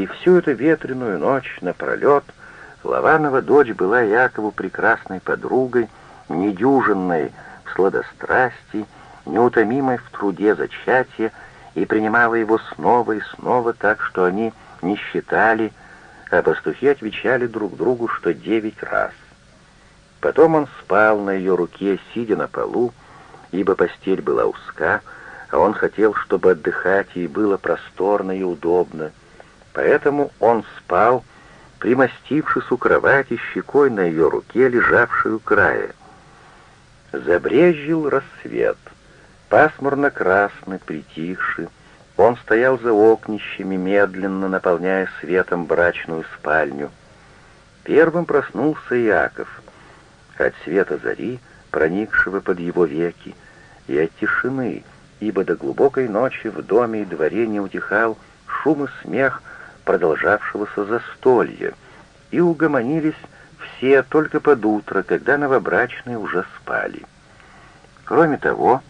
И всю эту ветреную ночь напролет Лаванова дочь была Якову прекрасной подругой, недюжинной в сладострастии, неутомимой в труде зачатия, и принимала его снова и снова так, что они не считали, а пастухи отвечали друг другу, что девять раз. Потом он спал на ее руке, сидя на полу, ибо постель была узка, а он хотел, чтобы отдыхать ей было просторно и удобно. Поэтому он спал, примостившись у кровати щекой на ее руке, лежавшую края. Забрезжил рассвет, пасмурно-красный, притихший. Он стоял за окнищами, медленно наполняя светом брачную спальню. Первым проснулся Иаков. От света зари, проникшего под его веки, и от тишины, ибо до глубокой ночи в доме и дворе не утихал шум и смех продолжавшегося застолья, и угомонились все только под утро, когда новобрачные уже спали. Кроме того,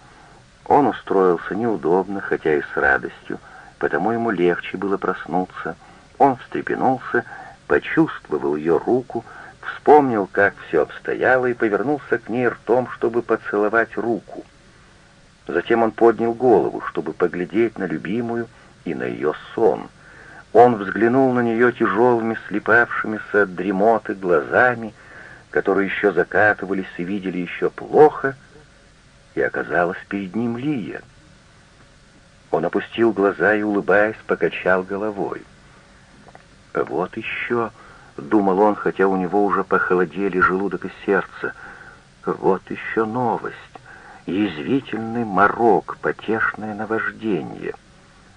он устроился неудобно, хотя и с радостью, потому ему легче было проснуться. Он встрепенулся, почувствовал ее руку, вспомнил, как все обстояло, и повернулся к ней ртом, чтобы поцеловать руку. Затем он поднял голову, чтобы поглядеть на любимую и на ее сон. Он взглянул на нее тяжелыми, слепавшимися от дремоты глазами, которые еще закатывались и видели еще плохо, и оказалась перед ним Лия. Он опустил глаза и, улыбаясь, покачал головой. «Вот еще», — думал он, хотя у него уже похолодели желудок и сердце, — «вот еще новость, язвительный морок, потешное наваждение».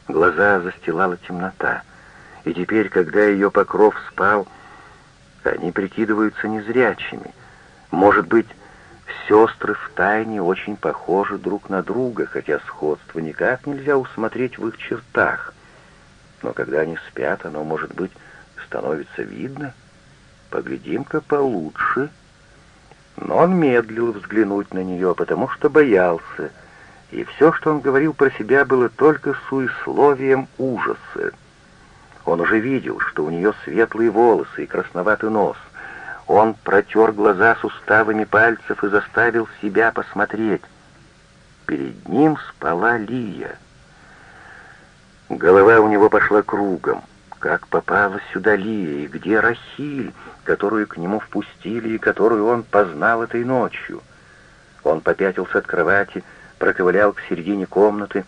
Глаза застилала темнота, и теперь, когда ее покров спал, они прикидываются незрячими. Может быть, Сестры в тайне очень похожи друг на друга, хотя сходство никак нельзя усмотреть в их чертах. Но когда они спят, оно, может быть, становится видно. Поглядим-ка получше. Но он медлил взглянуть на нее, потому что боялся, и все, что он говорил про себя, было только суесловием ужаса. Он уже видел, что у нее светлые волосы и красноватый нос — он протер глаза суставами пальцев и заставил себя посмотреть. Перед ним спала Лия. Голова у него пошла кругом. Как попала сюда Лия, и где Рахиль, которую к нему впустили и которую он познал этой ночью? Он попятился от кровати, проковылял к середине комнаты.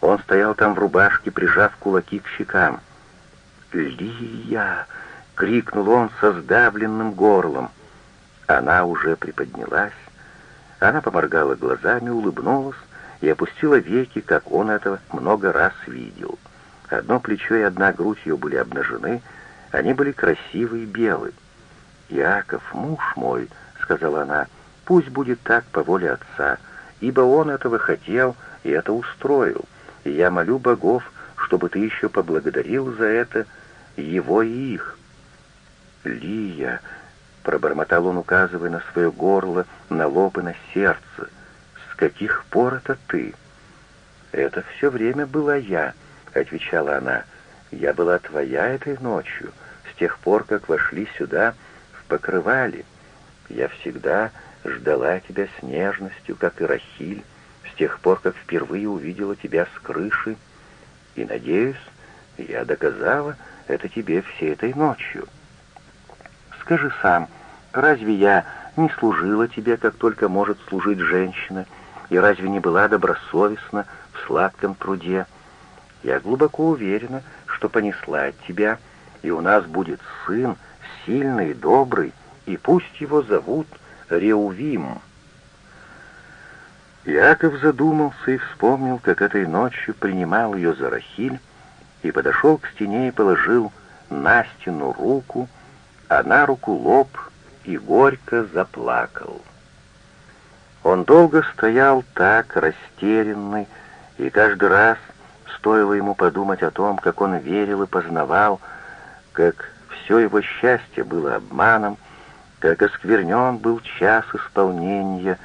Он стоял там в рубашке, прижав кулаки к щекам. «Лия!» — крикнул он со сдавленным горлом. Она уже приподнялась. Она поморгала глазами, улыбнулась и опустила веки, как он этого много раз видел. Одно плечо и одна грудь ее были обнажены, они были красивые и белые. «Яков, муж мой», — сказала она, — «пусть будет так по воле отца, ибо он этого хотел и это устроил, и я молю богов, чтобы ты еще поблагодарил за это его и их». «Лия!» — пробормотал он, указывая на свое горло, на лоб и на сердце. «С каких пор это ты?» «Это все время была я», — отвечала она. «Я была твоя этой ночью, с тех пор, как вошли сюда в покрывале. Я всегда ждала тебя с нежностью, как и Рахиль, с тех пор, как впервые увидела тебя с крыши. И, надеюсь, я доказала это тебе всей этой ночью». Скажи сам, разве я не служила тебе, как только может служить женщина, и разве не была добросовестна в сладком труде? Я глубоко уверена, что понесла от тебя, и у нас будет сын, сильный и добрый, и пусть его зовут Реувим». Яков задумался и вспомнил, как этой ночью принимал ее за Рахиль, и подошел к стене и положил на стену руку, а на руку лоб и горько заплакал. Он долго стоял так, растерянный, и каждый раз, стоило ему подумать о том, как он верил и познавал, как все его счастье было обманом, как осквернен был час исполнения,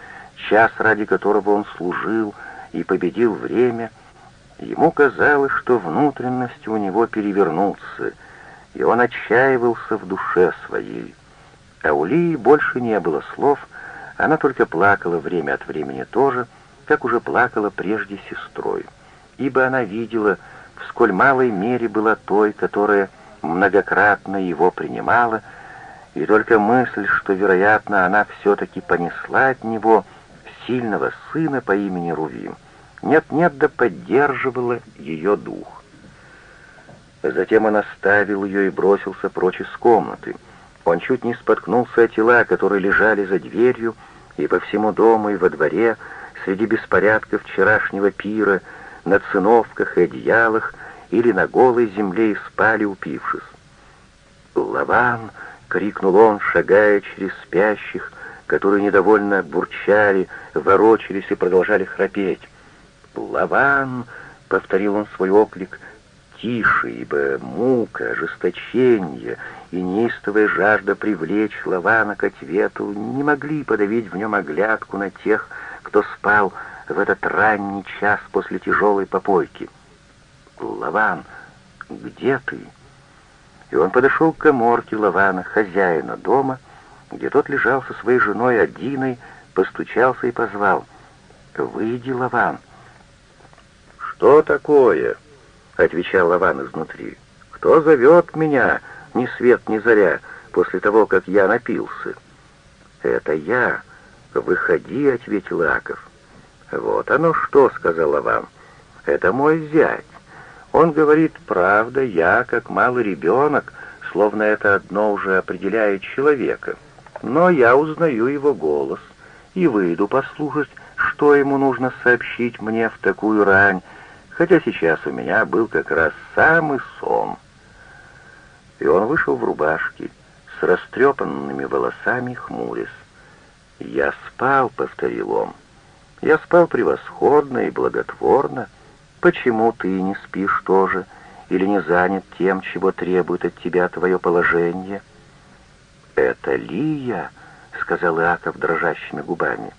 час, ради которого он служил и победил время, ему казалось, что внутренности у него перевернутся — и он отчаивался в душе своей. А у Лии больше не было слов, она только плакала время от времени тоже, как уже плакала прежде сестрой, ибо она видела, в сколь малой мере была той, которая многократно его принимала, и только мысль, что, вероятно, она все-таки понесла от него сильного сына по имени Рувим, нет-нет да поддерживала ее дух. Затем он оставил ее и бросился прочь из комнаты. Он чуть не споткнулся о тела, которые лежали за дверью, и по всему дому, и во дворе, среди беспорядков вчерашнего пира, на циновках и одеялах, или на голой земле и спали, упившись. «Лаван!» — крикнул он, шагая через спящих, которые недовольно бурчали, ворочались и продолжали храпеть. «Лаван!» — повторил он свой оклик. «Тише, ибо мука, ожесточение и неистовая жажда привлечь Лавана к ответу не могли подавить в нем оглядку на тех, кто спал в этот ранний час после тяжелой попойки. «Лаван, где ты?» И он подошел к коморке Лавана, хозяина дома, где тот лежал со своей женой Адиной, постучался и позвал. «Выйди, Лаван!» «Что такое?» — отвечал Лаван изнутри. «Кто зовет меня, ни свет ни заря, после того, как я напился?» «Это я. Выходи», — ответил Аков. «Вот оно что», — сказал Лаван. «Это мой зять. Он говорит, правда, я, как малый ребенок, словно это одно уже определяет человека. Но я узнаю его голос и выйду послушать, что ему нужно сообщить мне в такую рань, хотя сейчас у меня был как раз самый сон. И он вышел в рубашке, с растрепанными волосами, хмурясь. «Я спал», — повторил он. «Я спал превосходно и благотворно, — Почему ты не спишь тоже или не занят тем, чего требует от тебя твое положение?» «Это Лия», — сказал Иаков дрожащими губами.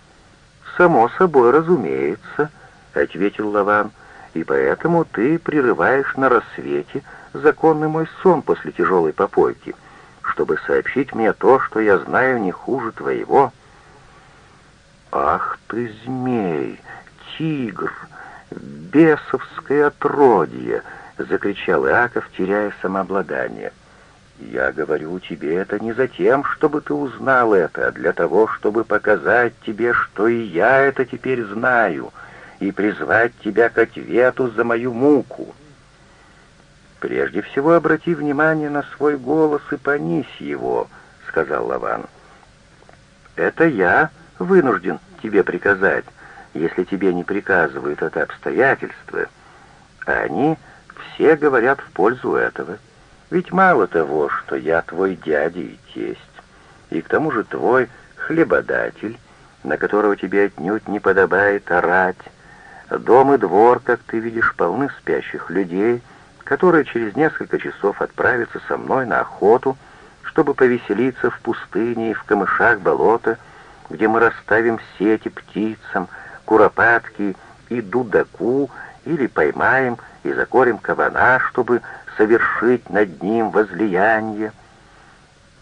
«Само собой, разумеется», — ответил Лаван, «и поэтому ты прерываешь на рассвете законный мой сон после тяжелой попойки, чтобы сообщить мне то, что я знаю не хуже твоего». «Ах ты, змей, тигр!» «Бесовское отродье!» — закричал Иаков, теряя самообладание. «Я говорю тебе это не за тем, чтобы ты узнал это, а для того, чтобы показать тебе, что и я это теперь знаю, и призвать тебя к ответу за мою муку». «Прежде всего обрати внимание на свой голос и понизь его», — сказал Лаван. «Это я вынужден тебе приказать, если тебе не приказывают это обстоятельство, а они все говорят в пользу этого. Ведь мало того, что я твой дядя и тесть, и к тому же твой хлебодатель, на которого тебе отнюдь не подобает орать, дом и двор, как ты видишь, полны спящих людей, которые через несколько часов отправятся со мной на охоту, чтобы повеселиться в пустыне и в камышах болота, где мы расставим сети птицам, куропатки и дудаку, или поймаем и закорим кабана, чтобы совершить над ним возлияние.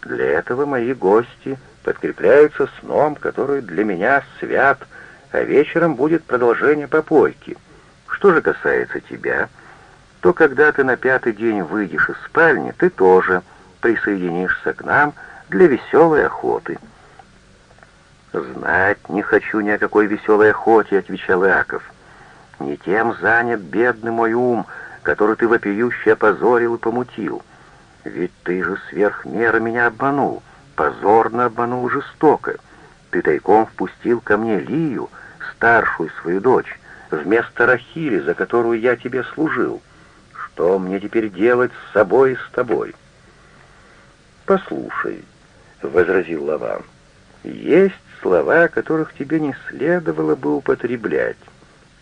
Для этого мои гости подкрепляются сном, который для меня свят, а вечером будет продолжение попойки. Что же касается тебя, то когда ты на пятый день выйдешь из спальни, ты тоже присоединишься к нам для веселой охоты». «Знать не хочу ни о какой веселой охоте», — отвечал Иаков. «Не тем занят бедный мой ум, который ты вопиюще опозорил и помутил. Ведь ты же сверх меры меня обманул, позорно обманул жестоко. Ты тайком впустил ко мне Лию, старшую свою дочь, вместо Рахили, за которую я тебе служил. Что мне теперь делать с собой и с тобой?» «Послушай», — возразил Лаван, — «есть слова, которых тебе не следовало бы употреблять,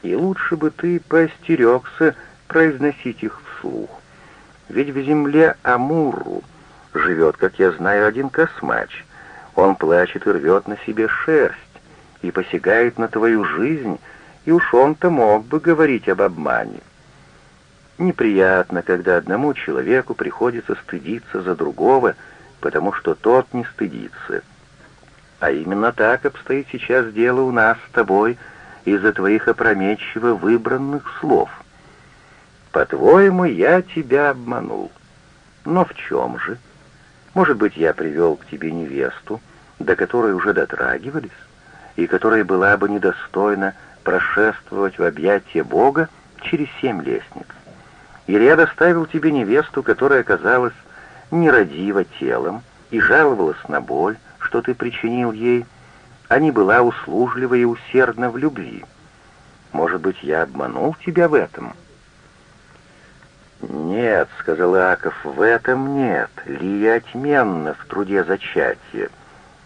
и лучше бы ты поостерегся произносить их вслух. Ведь в земле Амуру живет, как я знаю, один космач. Он плачет и рвет на себе шерсть, и посягает на твою жизнь, и уж он-то мог бы говорить об обмане. Неприятно, когда одному человеку приходится стыдиться за другого, потому что тот не стыдится. А именно так обстоит сейчас дело у нас с тобой из-за твоих опрометчиво выбранных слов. По-твоему, я тебя обманул. Но в чем же? Может быть, я привел к тебе невесту, до которой уже дотрагивались, и которая была бы недостойна прошествовать в объятия Бога через семь лестниц. Или я доставил тебе невесту, которая оказалась нерадива телом и жаловалась на боль, что ты причинил ей, а не была услужлива и усердна в любви. Может быть, я обманул тебя в этом?» «Нет», — сказал Иаков, — «в этом нет. Лия отменно в труде зачатия.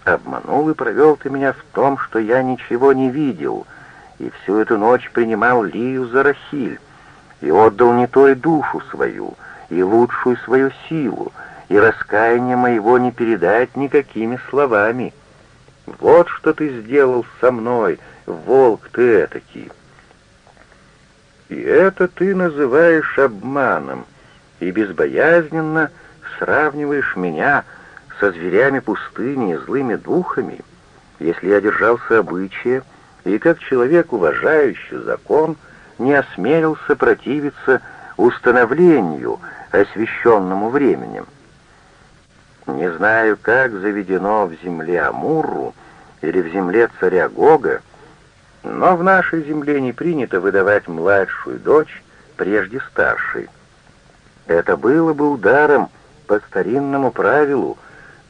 Обманул и провел ты меня в том, что я ничего не видел, и всю эту ночь принимал Лию за Рахиль, и отдал не той душу свою, и лучшую свою силу, и раскаяние моего не передать никакими словами. Вот что ты сделал со мной, волк ты этакий. И это ты называешь обманом, и безбоязненно сравниваешь меня со зверями пустыни и злыми духами, если я держался обычая и, как человек, уважающий закон, не осмелился противиться установлению, освященному временем. Не знаю, как заведено в земле Амурру или в земле царя Гога, но в нашей земле не принято выдавать младшую дочь прежде старшей. Это было бы ударом по старинному правилу,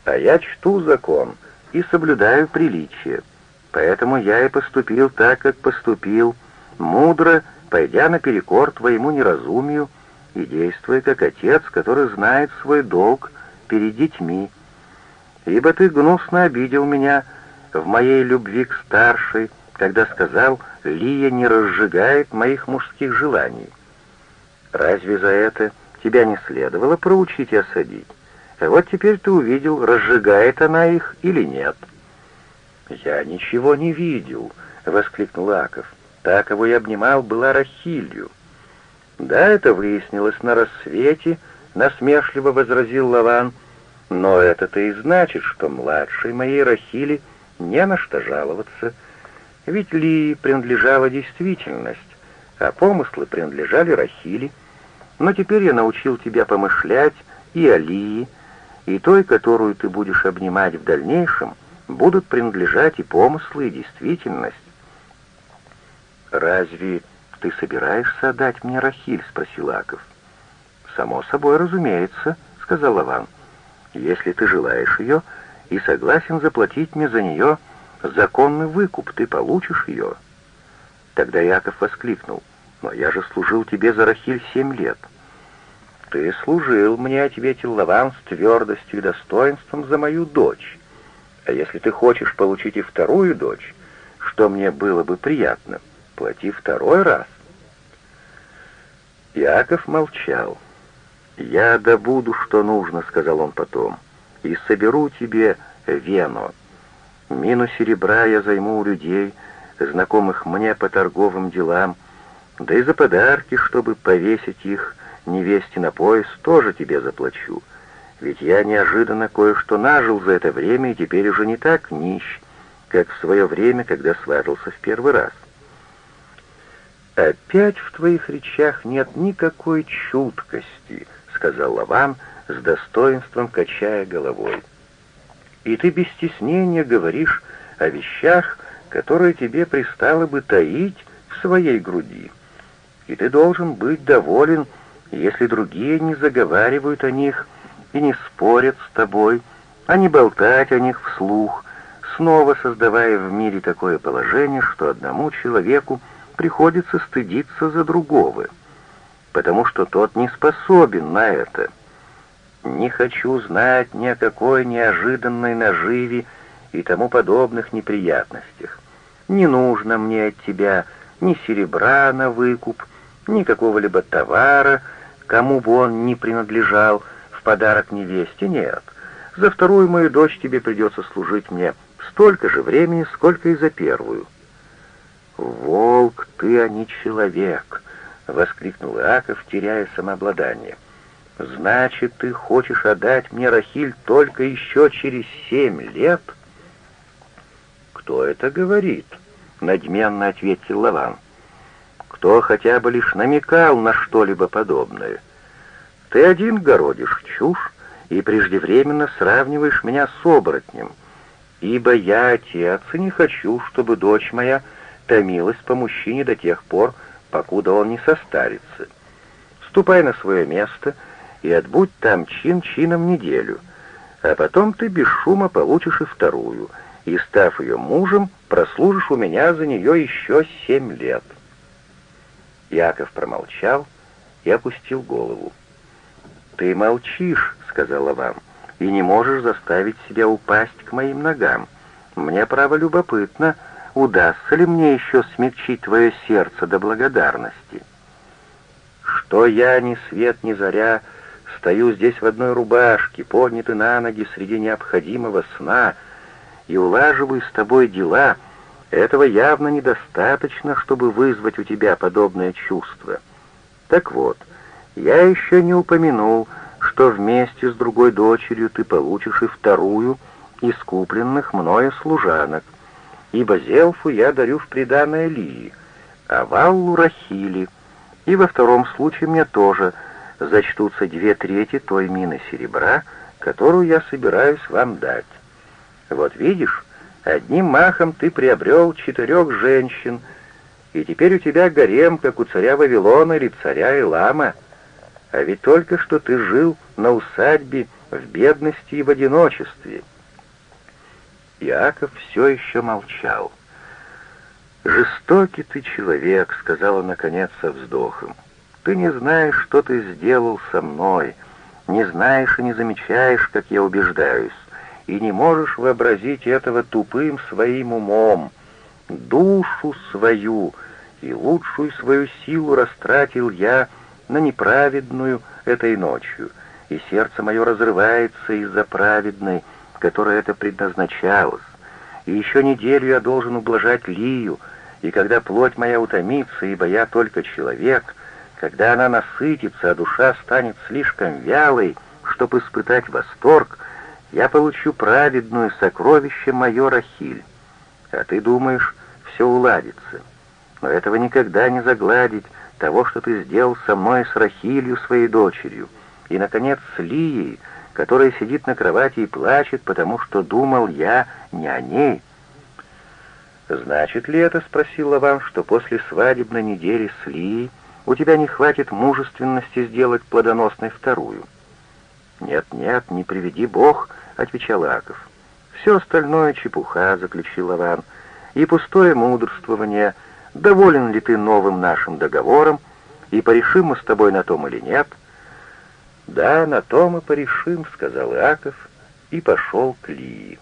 а я чту закон и соблюдаю приличие. Поэтому я и поступил так, как поступил, мудро, пойдя наперекор твоему неразумию и действуя как отец, который знает свой долг перед детьми. Ибо ты гнусно обидел меня в моей любви к старшей, когда сказал, Лия не разжигает моих мужских желаний. Разве за это тебя не следовало проучить и осадить? А вот теперь ты увидел, разжигает она их или нет. «Я ничего не видел», — воскликнул Аков. «Та, кого я обнимал, была Рахилью». «Да, это выяснилось на рассвете», — насмешливо возразил Лаван. «Но это-то и значит, что младшей моей Рахили не на что жаловаться». Ведь Ли принадлежала действительность, а помыслы принадлежали Рахили. Но теперь я научил тебя помышлять и о Лии, и той, которую ты будешь обнимать в дальнейшем, будут принадлежать и помыслы, и действительность. «Разве ты собираешься отдать мне Рахиль?» — спросил Аков. «Само собой, разумеется», — сказал Лаван. «Если ты желаешь ее и согласен заплатить мне за нее законный выкуп, ты получишь ее». Тогда Яков воскликнул, «Но я же служил тебе за Рахиль семь лет». «Ты служил мне», — ответил Лаван с твердостью и достоинством за мою дочь. «А если ты хочешь получить и вторую дочь, что мне было бы приятно, плати второй раз». Яков молчал. «Я добуду, что нужно», — сказал он потом, — «и соберу тебе вену, Мину серебра я займу у людей, знакомых мне по торговым делам, да и за подарки, чтобы повесить их невесте на пояс, тоже тебе заплачу. Ведь я неожиданно кое-что нажил за это время и теперь уже не так нищ, как в свое время, когда сватался в первый раз. «Опять в твоих речах нет никакой чуткости», — сказал Лаван с достоинством, качая головой и ты без стеснения говоришь о вещах, которые тебе пристало бы таить в своей груди. И ты должен быть доволен, если другие не заговаривают о них и не спорят с тобой, а не болтать о них вслух, снова создавая в мире такое положение, что одному человеку приходится стыдиться за другого, потому что тот не способен на это — не хочу знать ни о какой неожиданной наживе и тому подобных неприятностях. Не нужно мне от тебя ни серебра на выкуп, ни какого-либо товара, кому бы он ни принадлежал, в подарок невесте, нет. За вторую мою дочь тебе придется служить мне столько же времени, сколько и за первую. Волк ты, а не человек. воскликнул Иаков, теряя самообладание. «Значит, ты хочешь отдать мне Рахиль только еще через семь лет?» «Кто это говорит?» — надменно ответил Лаван. «Кто хотя бы лишь намекал на что-либо подобное? Ты один городишь чушь и преждевременно сравниваешь меня с оборотнем, ибо я отец и не хочу, чтобы дочь моя томилась по мужчине до тех пор, покуда он не состарится. Ступай на свое место и отбудь там чин-чином неделю, а потом ты без шума получишь и вторую, и, став ее мужем, прослужишь у меня за нее еще семь лет». Яков промолчал и опустил голову. «Ты молчишь», — сказала вам, — «и не можешь заставить себя упасть к моим ногам. Мне, право, любопытно, — удастся ли мне еще смягчить твое сердце до благодарности? Что я, ни свет, ни заря, стою здесь в одной рубашке, поднятый на ноги среди необходимого сна, и улаживаю с тобой дела, этого явно недостаточно, чтобы вызвать у тебя подобное чувство. Так вот, я еще не упомянул, что вместе с другой дочерью ты получишь и вторую из купленных мною служанок — ибо Зелфу я дарю в приданое Лии, а Валлу — Рахили, и во втором случае мне тоже зачтутся две трети той мины серебра, которую я собираюсь вам дать. Вот видишь, одним махом ты приобрел четырех женщин, и теперь у тебя гарем, как у царя Вавилона или царя Илама. А ведь только что ты жил на усадьбе в бедности и в одиночестве, Иаков все еще молчал. «Жестокий ты человек», — сказала наконец со вздохом. «Ты не знаешь, что ты сделал со мной, не знаешь и не замечаешь, как я убеждаюсь, и не можешь вообразить этого тупым своим умом. Душу свою и лучшую свою силу растратил я на неправедную этой ночью, и сердце мое разрывается из-за праведной, которой это предназначалось. И еще неделю я должен ублажать Лию, и когда плоть моя утомится, ибо я только человек, когда она насытится, а душа станет слишком вялой, чтобы испытать восторг, я получу праведную сокровище мое Рахиль. А ты думаешь, все уладится. Но этого никогда не загладить, того, что ты сделал со мной с Рахилью, своей дочерью, и, наконец, с Лией, которая сидит на кровати и плачет, потому что думал я не о ней. «Значит ли это, — спросил Лаван, — что после свадебной недели с Лией у тебя не хватит мужественности сделать плодоносной вторую?» «Нет, нет, не приведи Бог», — отвечал Аков. «Все остальное чепуха», — заключил Лаван, — «и пустое мудрствование. Доволен ли ты новым нашим договором, и порешим мы с тобой на том или нет?» «Да, на то мы порешим», — сказал Иаков и пошел к Лии.